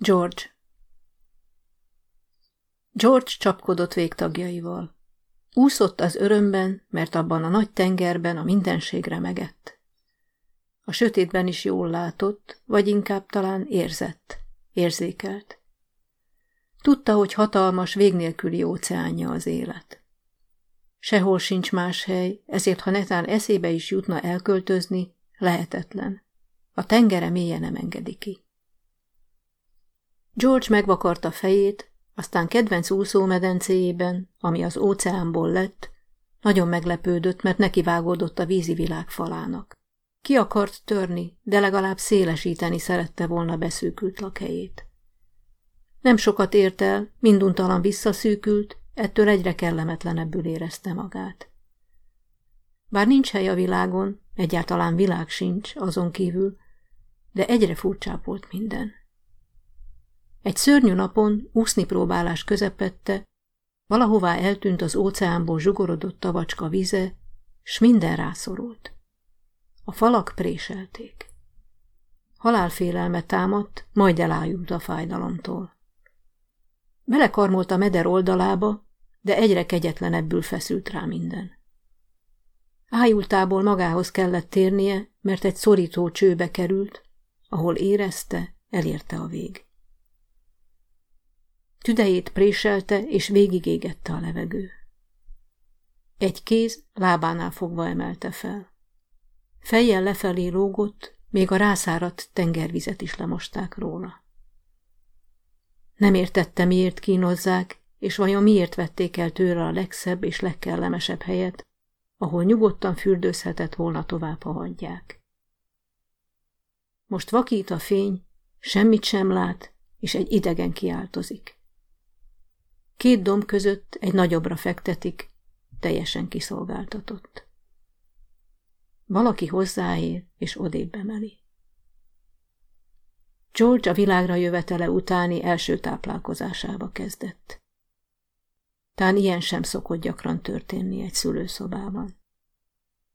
George George csapkodott végtagjaival. Úszott az örömben, mert abban a nagy tengerben a mindenségre megett. A sötétben is jól látott, vagy inkább talán érzett, érzékelt. Tudta, hogy hatalmas, végnélküli óceánja az élet. Sehol sincs más hely, ezért ha netán eszébe is jutna elköltözni, lehetetlen. A tengere mélye nem engedi ki. George megvakarta fejét, aztán kedvenc úszómedencéjében, ami az óceánból lett, nagyon meglepődött, mert nekivágódott a vízi világ falának. Ki akart törni, de legalább szélesíteni szerette volna beszűkült lakhelyét. Nem sokat ért el, minduntalan visszaszűkült, ettől egyre kellemetlenebbül érezte magát. Bár nincs hely a világon, egyáltalán világ sincs azon kívül, de egyre furcsább volt minden. Egy szörnyű napon, úszni próbálás közepette, valahová eltűnt az óceánból zsugorodott tavacska vize, s minden rászorult. A falak préselték. Halálfélelme támadt, majd elájult a fájdalomtól. Belekarmolt a meder oldalába, de egyre kegyetlenebbül feszült rá minden. Ájultából magához kellett térnie, mert egy szorító csőbe került, ahol érezte, elérte a vég. Tüdejét préselte, és végigégette a levegő. Egy kéz lábánál fogva emelte fel. Fejjel lefelé lógott, még a rászáradt tengervizet is lemosták róla. Nem értette, miért kínozzák, és vajon miért vették el tőle a legszebb és legkellemesebb helyet, ahol nyugodtan fürdőzhetett volna tovább, ha hagyják. Most vakít a fény, semmit sem lát, és egy idegen kiáltozik. Két domb között egy nagyobbra fektetik, teljesen kiszolgáltatott. Valaki hozzáér, és odébb emeli. George a világra jövetele utáni első táplálkozásába kezdett. Tán ilyen sem szokott gyakran történni egy szülőszobában.